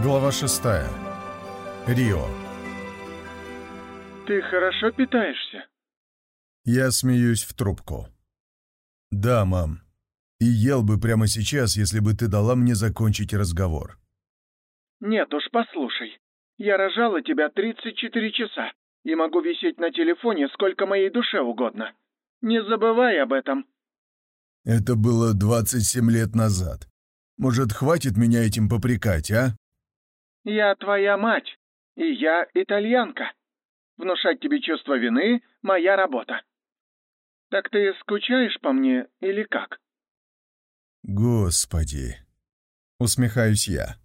Глава шестая. Рио. Ты хорошо питаешься? Я смеюсь в трубку. Да, мам. И ел бы прямо сейчас, если бы ты дала мне закончить разговор. Нет уж, послушай. Я рожала тебя 34 часа и могу висеть на телефоне сколько моей душе угодно. Не забывай об этом. Это было 27 лет назад. Может, хватит меня этим попрекать, а? Я твоя мать, и я итальянка. Внушать тебе чувство вины — моя работа. Так ты скучаешь по мне или как? Господи. Усмехаюсь я.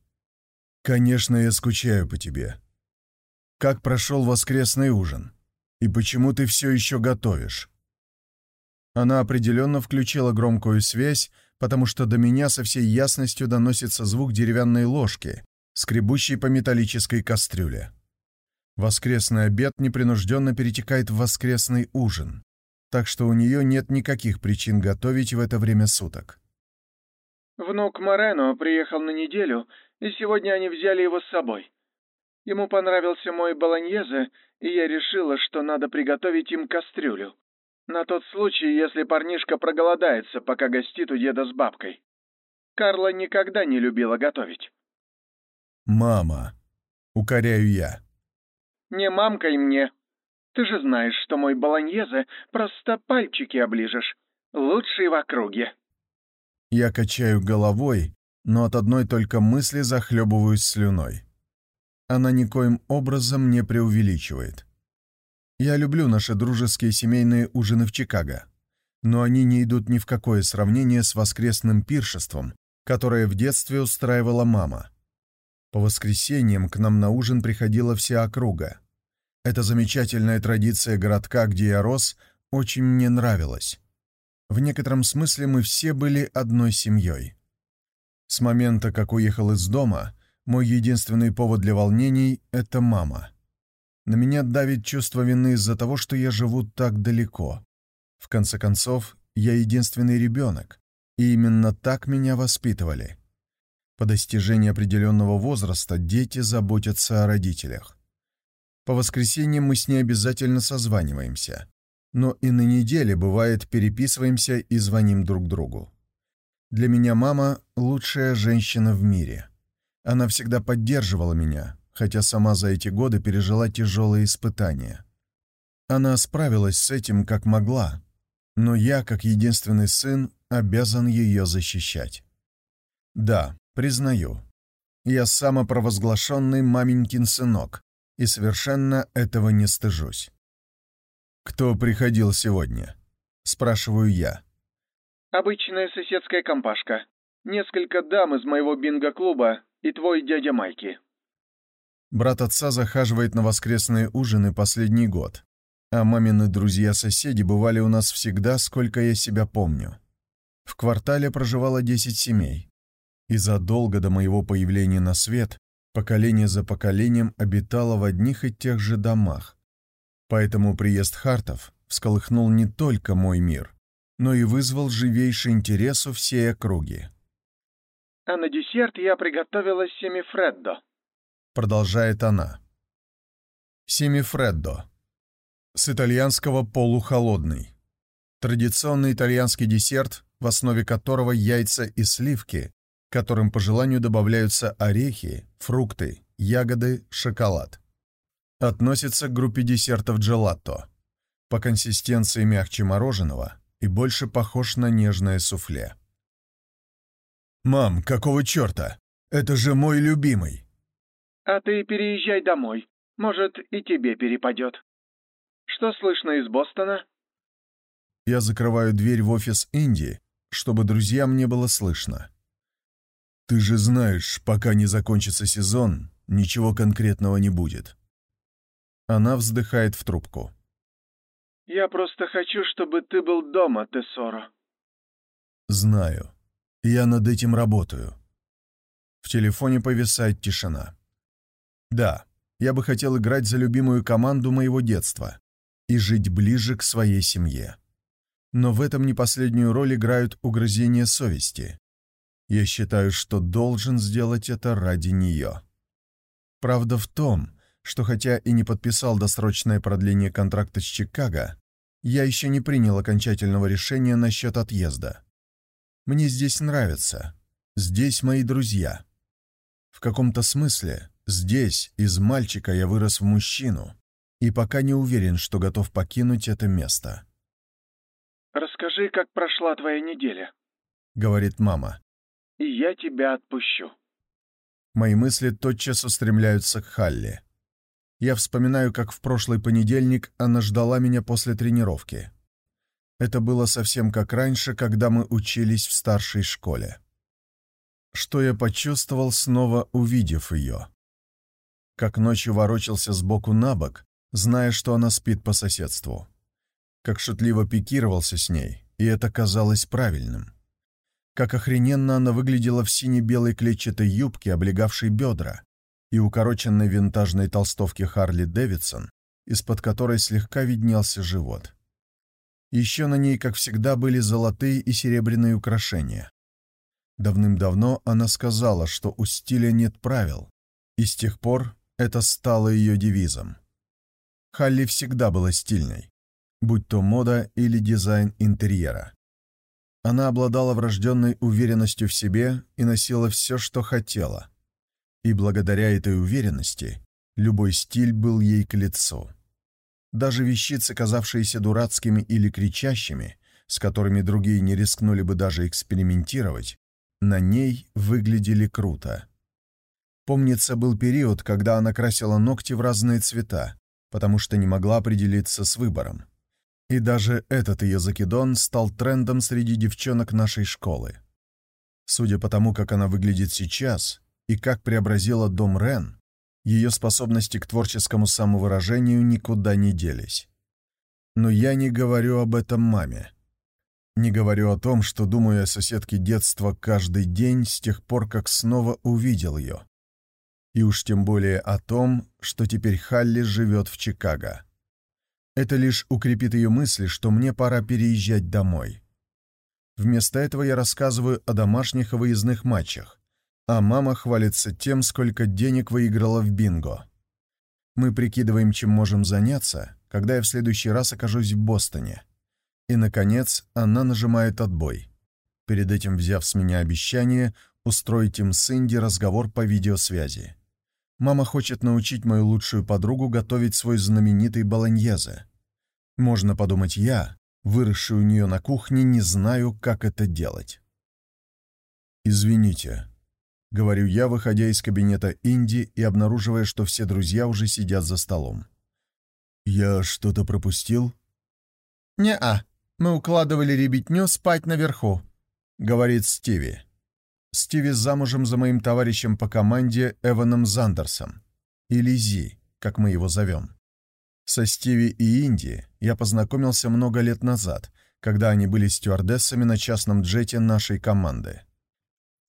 Конечно, я скучаю по тебе. Как прошел воскресный ужин? И почему ты все еще готовишь? Она определенно включила громкую связь, потому что до меня со всей ясностью доносится звук деревянной ложки, скребущей по металлической кастрюле. Воскресный обед непринужденно перетекает в воскресный ужин, так что у нее нет никаких причин готовить в это время суток. Внук Морено приехал на неделю, и сегодня они взяли его с собой. Ему понравился мой болоньезе, и я решила, что надо приготовить им кастрюлю. На тот случай, если парнишка проголодается, пока гостит у деда с бабкой. Карла никогда не любила готовить. «Мама!» — укоряю я. «Не мамкой мне. Ты же знаешь, что мой болоньезе просто пальчики оближешь. Лучший в округе». Я качаю головой, но от одной только мысли захлебываюсь слюной. Она никоим образом не преувеличивает. Я люблю наши дружеские семейные ужины в Чикаго, но они не идут ни в какое сравнение с воскресным пиршеством, которое в детстве устраивала мама. По воскресеньям к нам на ужин приходила вся округа. Эта замечательная традиция городка, где я рос, очень мне нравилась. В некотором смысле мы все были одной семьей. С момента, как уехал из дома, мой единственный повод для волнений — это мама. На меня давит чувство вины из-за того, что я живу так далеко. В конце концов, я единственный ребенок, и именно так меня воспитывали. По достижении определенного возраста дети заботятся о родителях. По воскресеньям мы с ней обязательно созваниваемся. Но и на неделе, бывает, переписываемся и звоним друг другу. Для меня мама — лучшая женщина в мире. Она всегда поддерживала меня, хотя сама за эти годы пережила тяжелые испытания. Она справилась с этим как могла, но я, как единственный сын, обязан ее защищать. Да, признаю, я самопровозглашенный маменькин сынок, и совершенно этого не стыжусь. «Кто приходил сегодня?» — спрашиваю я. «Обычная соседская компашка. Несколько дам из моего бинго-клуба и твой дядя Майки». Брат отца захаживает на воскресные ужины последний год, а мамины друзья-соседи бывали у нас всегда, сколько я себя помню. В квартале проживало 10 семей, и задолго до моего появления на свет поколение за поколением обитало в одних и тех же домах. Поэтому приезд Хартов всколыхнул не только мой мир, но и вызвал живейший интерес у всей округи. «А на десерт я приготовила семифреддо», продолжает она. Семифреддо. С итальянского полухолодный. Традиционный итальянский десерт, в основе которого яйца и сливки, которым по желанию добавляются орехи, фрукты, ягоды, шоколад. Относится к группе десертов джелато. По консистенции мягче мороженого и больше похож на нежное суфле. «Мам, какого черта? Это же мой любимый!» А ты переезжай домой. Может, и тебе перепадет. Что слышно из Бостона?» Я закрываю дверь в офис Инди, чтобы друзьям не было слышно. «Ты же знаешь, пока не закончится сезон, ничего конкретного не будет». Она вздыхает в трубку. «Я просто хочу, чтобы ты был дома, Тессоро». «Знаю. Я над этим работаю». В телефоне повисает тишина. Да, я бы хотел играть за любимую команду моего детства и жить ближе к своей семье. Но в этом не последнюю роль играют угрызения совести. Я считаю, что должен сделать это ради нее. Правда в том, что хотя и не подписал досрочное продление контракта с Чикаго, я еще не принял окончательного решения насчет отъезда. Мне здесь нравится. Здесь мои друзья. В каком-то смысле здесь из мальчика я вырос в мужчину и пока не уверен, что готов покинуть это место. «Расскажи, как прошла твоя неделя», — говорит мама. «И я тебя отпущу». Мои мысли тотчас устремляются к Халли. Я вспоминаю, как в прошлый понедельник она ждала меня после тренировки. Это было совсем как раньше, когда мы учились в старшей школе что я почувствовал, снова увидев ее. Как ночью ворочался сбоку на бок, зная, что она спит по соседству. Как шутливо пикировался с ней, и это казалось правильным. Как охрененно она выглядела в сине-белой клетчатой юбке, облегавшей бедра, и укороченной винтажной толстовке Харли Дэвидсон, из-под которой слегка виднелся живот. Еще на ней, как всегда, были золотые и серебряные украшения. Давным-давно она сказала, что у стиля нет правил, и с тех пор это стало ее девизом. Халли всегда была стильной, будь то мода или дизайн интерьера. Она обладала врожденной уверенностью в себе и носила все, что хотела. И благодаря этой уверенности любой стиль был ей к лицу. Даже вещицы, казавшиеся дурацкими или кричащими, с которыми другие не рискнули бы даже экспериментировать, на ней выглядели круто. Помнится, был период, когда она красила ногти в разные цвета, потому что не могла определиться с выбором. И даже этот ее закидон стал трендом среди девчонок нашей школы. Судя по тому, как она выглядит сейчас и как преобразила дом Рен, ее способности к творческому самовыражению никуда не делись. Но я не говорю об этом маме. Не говорю о том, что думаю о соседке детства каждый день с тех пор, как снова увидел ее. И уж тем более о том, что теперь Халли живет в Чикаго. Это лишь укрепит ее мысли, что мне пора переезжать домой. Вместо этого я рассказываю о домашних и выездных матчах, а мама хвалится тем, сколько денег выиграла в бинго. Мы прикидываем, чем можем заняться, когда я в следующий раз окажусь в Бостоне. И, наконец, она нажимает отбой. Перед этим взяв с меня обещание устроить им с Инди разговор по видеосвязи. Мама хочет научить мою лучшую подругу готовить свой знаменитый болоньезе. Можно подумать, я, выросший у нее на кухне, не знаю, как это делать. «Извините», — говорю я, выходя из кабинета Инди и обнаруживая, что все друзья уже сидят за столом. «Я что-то пропустил?» «Не-а», мы укладывали ребятню спать наверху», — говорит Стиви. Стиви замужем за моим товарищем по команде Эваном Зандерсом, или Зи, как мы его зовем. Со Стиви и Инди я познакомился много лет назад, когда они были стюардессами на частном джете нашей команды.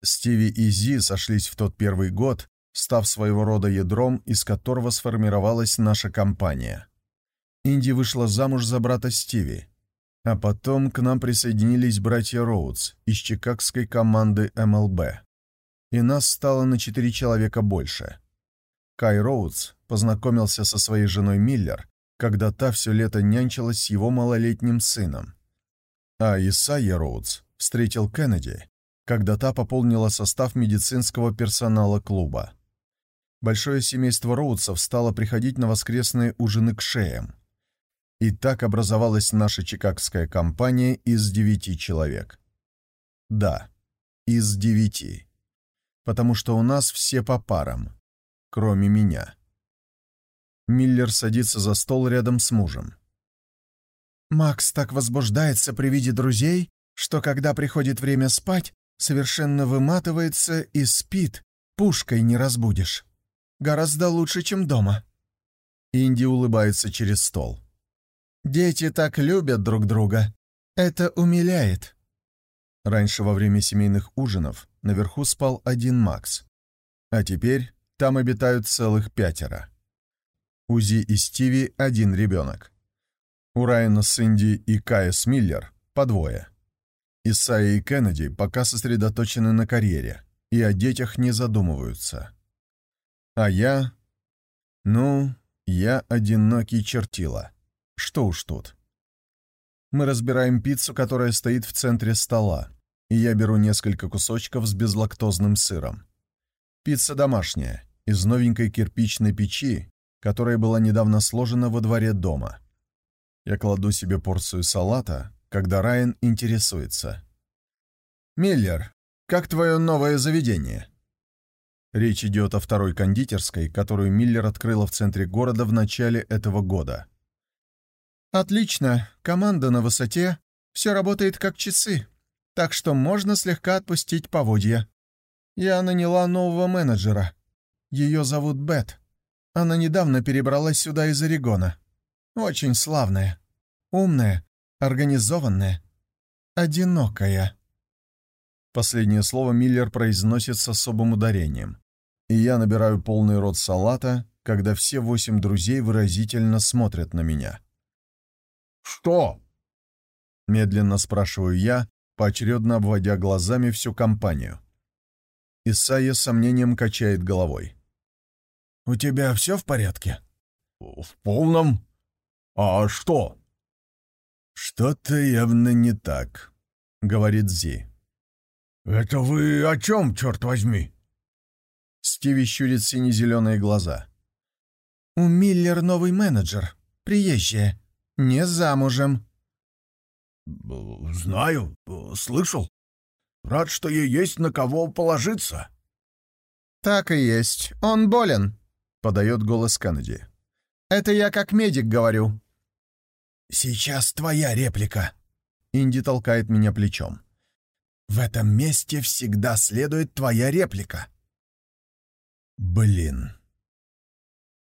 Стиви и Зи сошлись в тот первый год, став своего рода ядром, из которого сформировалась наша компания. Инди вышла замуж за брата Стиви, а потом к нам присоединились братья Роудс из чикагской команды МЛБ. И нас стало на четыре человека больше. Кай Роудс познакомился со своей женой Миллер, когда та все лето нянчилась с его малолетним сыном. А Исайя Роудс встретил Кеннеди, когда та пополнила состав медицинского персонала клуба. Большое семейство Роудсов стало приходить на воскресные ужины к шеям – и так образовалась наша чикагская компания из девяти человек. Да, из девяти. Потому что у нас все по парам, кроме меня. Миллер садится за стол рядом с мужем. Макс так возбуждается при виде друзей, что когда приходит время спать, совершенно выматывается и спит, пушкой не разбудишь. Гораздо лучше, чем дома. Инди улыбается через стол. Дети так любят друг друга. Это умиляет. Раньше во время семейных ужинов наверху спал один Макс. А теперь там обитают целых пятеро. У Зи и Стиви один ребенок. У Райана Синди и Кая Смиллер по двое. Исайя и Кеннеди пока сосредоточены на карьере и о детях не задумываются. А я Ну, я одинокий чертила. Что уж тут. Мы разбираем пиццу, которая стоит в центре стола, и я беру несколько кусочков с безлактозным сыром. Пицца домашняя, из новенькой кирпичной печи, которая была недавно сложена во дворе дома. Я кладу себе порцию салата, когда Райан интересуется. «Миллер, как твое новое заведение?» Речь идет о второй кондитерской, которую Миллер открыла в центре города в начале этого года. «Отлично, команда на высоте, все работает как часы, так что можно слегка отпустить поводья. Я наняла нового менеджера. Ее зовут Бет. Она недавно перебралась сюда из Орегона. Очень славная, умная, организованная, одинокая». Последнее слово Миллер произносит с особым ударением. И я набираю полный рот салата, когда все восемь друзей выразительно смотрят на меня. «Что?» — медленно спрашиваю я, поочередно обводя глазами всю компанию. Исайя с сомнением качает головой. «У тебя все в порядке?» «В полном. А что?» «Что-то явно не так», — говорит Зи. «Это вы о чем, черт возьми?» Стиви щурит сине-зеленые глаза. «У Миллер новый менеджер. Приезжая. Не замужем». «Знаю, слышал. Рад, что ей есть на кого положиться». «Так и есть. Он болен», — подает голос Кеннеди. «Это я как медик говорю». «Сейчас твоя реплика», — Инди толкает меня плечом. В этом месте всегда следует твоя реплика. Блин.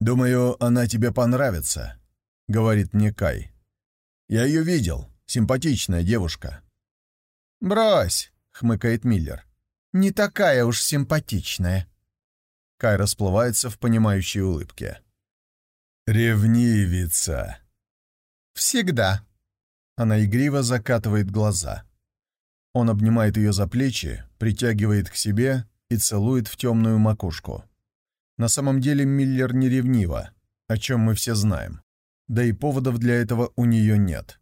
Думаю, она тебе понравится, говорит мне Кай. Я ее видел, симпатичная девушка. Брось, хмыкает Миллер. Не такая уж симпатичная. Кай расплывается в понимающей улыбке. Ревнивица. Всегда. Она игриво закатывает глаза. Он обнимает ее за плечи, притягивает к себе и целует в темную макушку. На самом деле Миллер не ревнива, о чем мы все знаем. Да и поводов для этого у нее нет.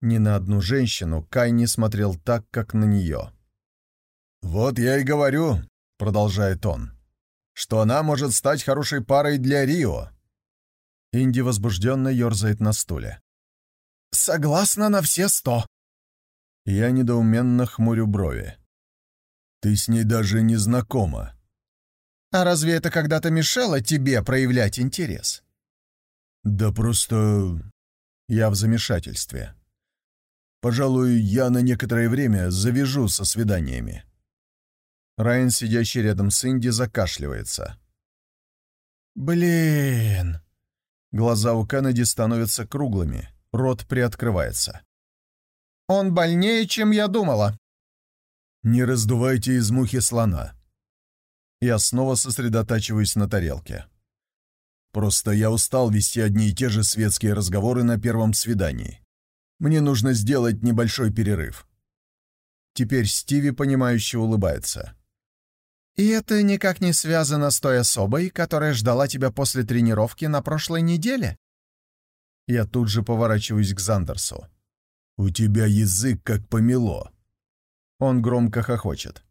Ни на одну женщину Кай не смотрел так, как на нее. «Вот я и говорю», — продолжает он, — «что она может стать хорошей парой для Рио». Инди возбужденно ерзает на стуле. «Согласна на все сто», я недоуменно хмурю брови. «Ты с ней даже не знакома». «А разве это когда-то мешало тебе проявлять интерес?» «Да просто...» Я в замешательстве. «Пожалуй, я на некоторое время завяжу со свиданиями». Райан, сидящий рядом с Инди, закашливается. «Блин...» Глаза у Кеннеди становятся круглыми, рот приоткрывается. Он больнее, чем я думала». «Не раздувайте из мухи слона». Я снова сосредотачиваюсь на тарелке. Просто я устал вести одни и те же светские разговоры на первом свидании. Мне нужно сделать небольшой перерыв. Теперь Стиви, понимающе улыбается. «И это никак не связано с той особой, которая ждала тебя после тренировки на прошлой неделе?» Я тут же поворачиваюсь к Зандерсу. «У тебя язык как помело». Он громко хохочет.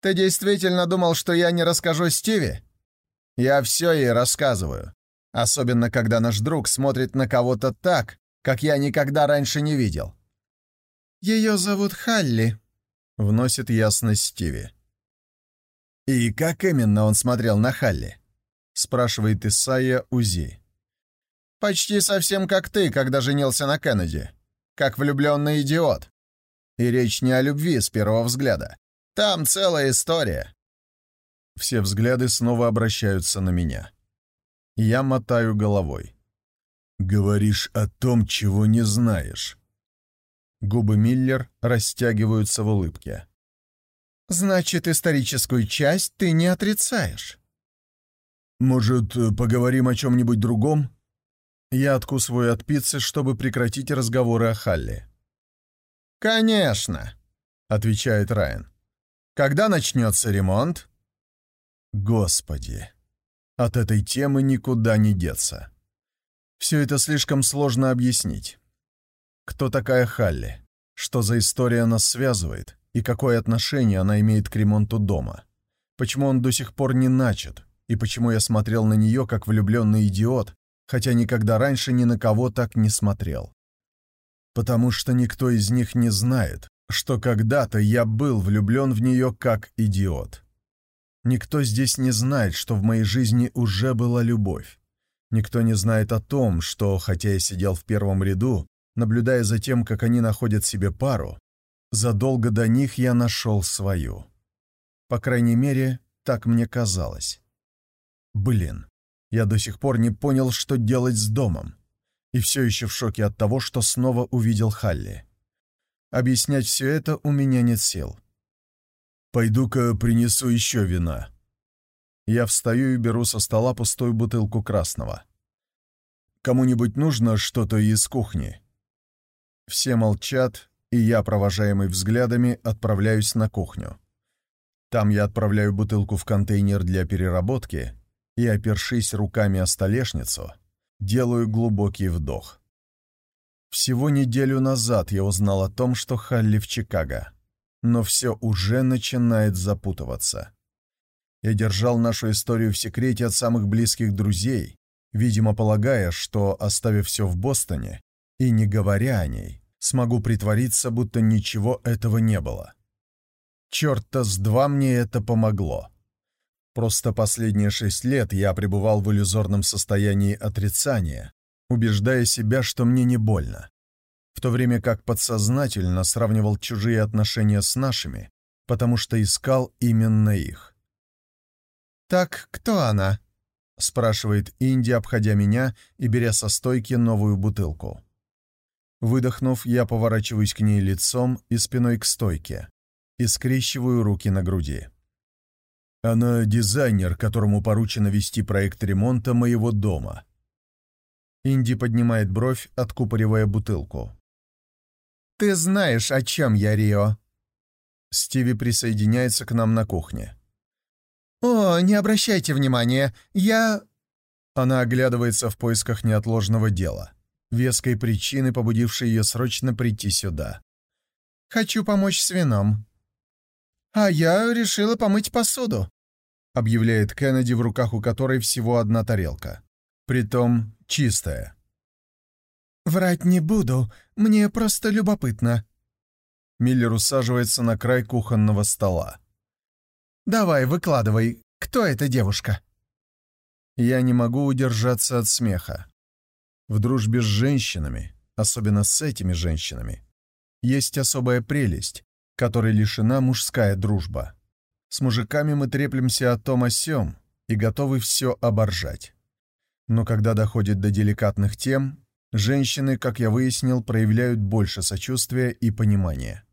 «Ты действительно думал, что я не расскажу Стиви?» «Я все ей рассказываю. Особенно, когда наш друг смотрит на кого-то так, как я никогда раньше не видел». «Ее зовут Халли», — вносит ясность Стиви. «И как именно он смотрел на Халли?» — спрашивает Исайя Узи. «Почти совсем как ты, когда женился на Кеннеди как влюбленный идиот. И речь не о любви с первого взгляда. Там целая история. Все взгляды снова обращаются на меня. Я мотаю головой. «Говоришь о том, чего не знаешь». Губы Миллер растягиваются в улыбке. «Значит, историческую часть ты не отрицаешь?» «Может, поговорим о чем-нибудь другом?» Я откусываю от пиццы, чтобы прекратить разговоры о Халли. «Конечно», — отвечает Райан. «Когда начнется ремонт?» «Господи, От этой темы никуда не деться. Все это слишком сложно объяснить. Кто такая Халли? Что за история нас связывает? И какое отношение она имеет к ремонту дома? Почему он до сих пор не начат? И почему я смотрел на нее, как влюбленный идиот, хотя никогда раньше ни на кого так не смотрел? Потому что никто из них не знает, что когда-то я был влюблен в нее как идиот. Никто здесь не знает, что в моей жизни уже была любовь. Никто не знает о том, что, хотя я сидел в первом ряду, наблюдая за тем, как они находят себе пару, задолго до них я нашел свою. По крайней мере, так мне казалось. Блин, я до сих пор не понял, что делать с домом. И все еще в шоке от того, что снова увидел Халли. Объяснять все это у меня нет сил. «Пойду-ка принесу еще вина». Я встаю и беру со стола пустую бутылку красного. «Кому-нибудь нужно что-то из кухни?» Все молчат, и я, провожаемый взглядами, отправляюсь на кухню. Там я отправляю бутылку в контейнер для переработки и, опершись руками о столешницу, делаю глубокий вдох. Всего неделю назад я узнал о том, что Халли в Чикаго но все уже начинает запутываться. Я держал нашу историю в секрете от самых близких друзей, видимо, полагая, что, оставив все в Бостоне и не говоря о ней, смогу притвориться, будто ничего этого не было. Черт-то с два мне это помогло. Просто последние шесть лет я пребывал в иллюзорном состоянии отрицания, убеждая себя, что мне не больно в то время как подсознательно сравнивал чужие отношения с нашими, потому что искал именно их. «Так кто она?» — спрашивает Инди, обходя меня и беря со стойки новую бутылку. Выдохнув, я поворачиваюсь к ней лицом и спиной к стойке и скрещиваю руки на груди. Она дизайнер, которому поручено вести проект ремонта моего дома. Инди поднимает бровь, откупоривая бутылку. «Ты знаешь, о чем я, Рио?» Стиви присоединяется к нам на кухне. «О, не обращайте внимания, я...» Она оглядывается в поисках неотложного дела, веской причины, побудившей ее срочно прийти сюда. «Хочу помочь с вином». «А я решила помыть посуду», — объявляет Кеннеди, в руках у которой всего одна тарелка. Притом чистая. «Врать не буду, мне просто любопытно». Миллер усаживается на край кухонного стола. «Давай, выкладывай, кто эта девушка?» Я не могу удержаться от смеха. В дружбе с женщинами, особенно с этими женщинами, есть особая прелесть, которой лишена мужская дружба. С мужиками мы треплемся о том о сём и готовы все оборжать. Но когда доходит до деликатных тем, Женщины, как я выяснил, проявляют больше сочувствия и понимания.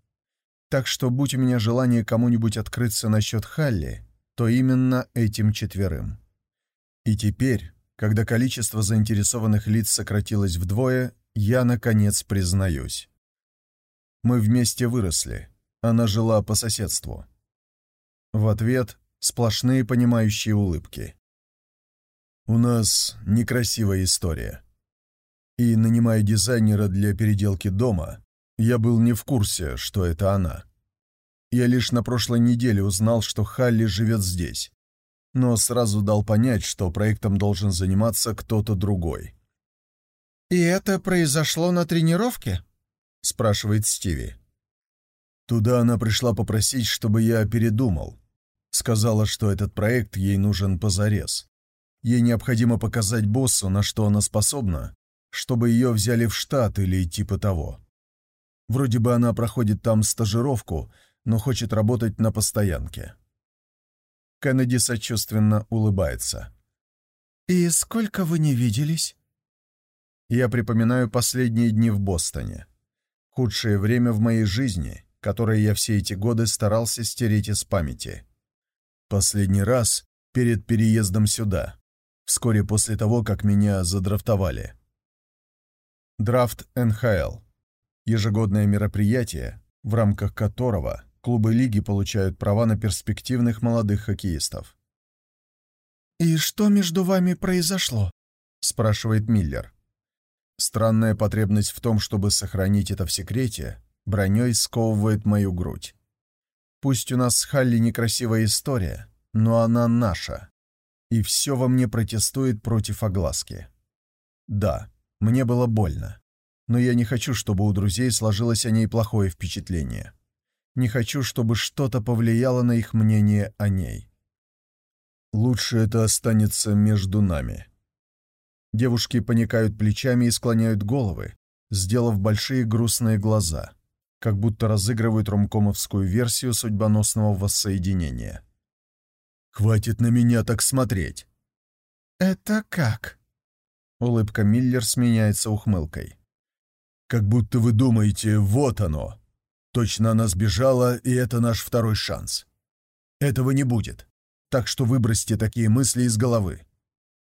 Так что, будь у меня желание кому-нибудь открыться насчет Халли, то именно этим четверым. И теперь, когда количество заинтересованных лиц сократилось вдвое, я, наконец, признаюсь. Мы вместе выросли, она жила по соседству. В ответ сплошные понимающие улыбки. У нас некрасивая история и, нанимая дизайнера для переделки дома, я был не в курсе, что это она. Я лишь на прошлой неделе узнал, что Халли живет здесь, но сразу дал понять, что проектом должен заниматься кто-то другой. «И это произошло на тренировке?» — спрашивает Стиви. Туда она пришла попросить, чтобы я передумал. Сказала, что этот проект ей нужен позарез. Ей необходимо показать боссу, на что она способна, чтобы ее взяли в штат или типа того. Вроде бы она проходит там стажировку, но хочет работать на постоянке. Кеннеди сочувственно улыбается. «И сколько вы не виделись?» Я припоминаю последние дни в Бостоне. Худшее время в моей жизни, которое я все эти годы старался стереть из памяти. Последний раз перед переездом сюда, вскоре после того, как меня задрафтовали. Драфт НХЛ. Ежегодное мероприятие, в рамках которого клубы лиги получают права на перспективных молодых хоккеистов. «И что между вами произошло?» — спрашивает Миллер. Странная потребность в том, чтобы сохранить это в секрете, броней сковывает мою грудь. Пусть у нас с Халли некрасивая история, но она наша. И все во мне протестует против огласки. Да, мне было больно. Но я не хочу, чтобы у друзей сложилось о ней плохое впечатление. Не хочу, чтобы что-то повлияло на их мнение о ней. Лучше это останется между нами. Девушки поникают плечами и склоняют головы, сделав большие грустные глаза, как будто разыгрывают ромкомовскую версию судьбоносного воссоединения. «Хватит на меня так смотреть!» «Это как?» Улыбка Миллер сменяется ухмылкой. «Как будто вы думаете, вот оно. Точно она сбежала, и это наш второй шанс. Этого не будет, так что выбросьте такие мысли из головы.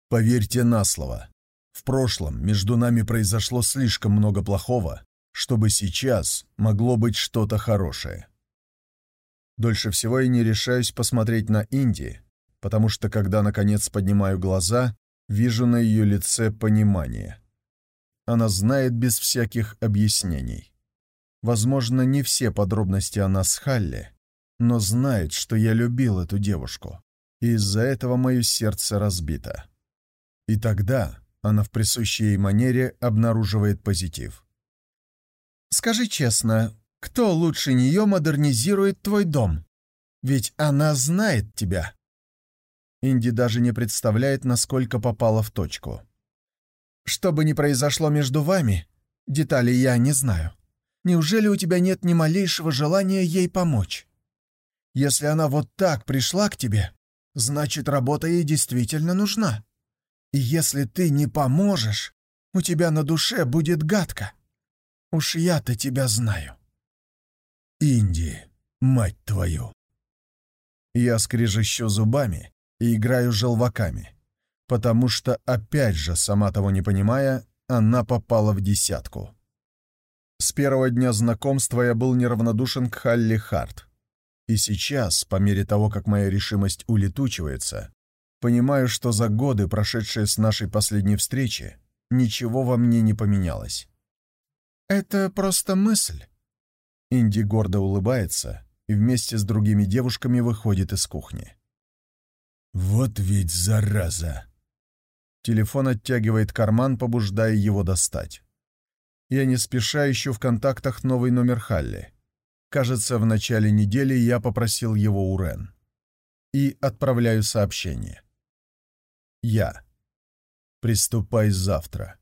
Поверьте на слово. В прошлом между нами произошло слишком много плохого, чтобы сейчас могло быть что-то хорошее. Дольше всего я не решаюсь посмотреть на Инди, потому что, когда, наконец, поднимаю глаза, вижу на ее лице понимание. Она знает без всяких объяснений. Возможно, не все подробности о нас Халли, но знает, что я любил эту девушку, и из-за этого мое сердце разбито. И тогда она в присущей ей манере обнаруживает позитив. «Скажи честно, кто лучше нее модернизирует твой дом? Ведь она знает тебя». Инди даже не представляет, насколько попала в точку. «Что бы ни произошло между вами, деталей я не знаю. Неужели у тебя нет ни малейшего желания ей помочь? Если она вот так пришла к тебе, значит, работа ей действительно нужна. И если ты не поможешь, у тебя на душе будет гадко. Уж я-то тебя знаю. Инди, мать твою. Я скрежещу зубами и играю желваками, потому что, опять же, сама того не понимая, она попала в десятку. С первого дня знакомства я был неравнодушен к Халли Харт. И сейчас, по мере того, как моя решимость улетучивается, Понимаю, что за годы, прошедшие с нашей последней встречи, ничего во мне не поменялось. «Это просто мысль». Инди гордо улыбается и вместе с другими девушками выходит из кухни. «Вот ведь зараза!» Телефон оттягивает карман, побуждая его достать. Я не спеша ищу в контактах новый номер Халли. Кажется, в начале недели я попросил его у Рен. И отправляю сообщение. Я. Приступай завтра.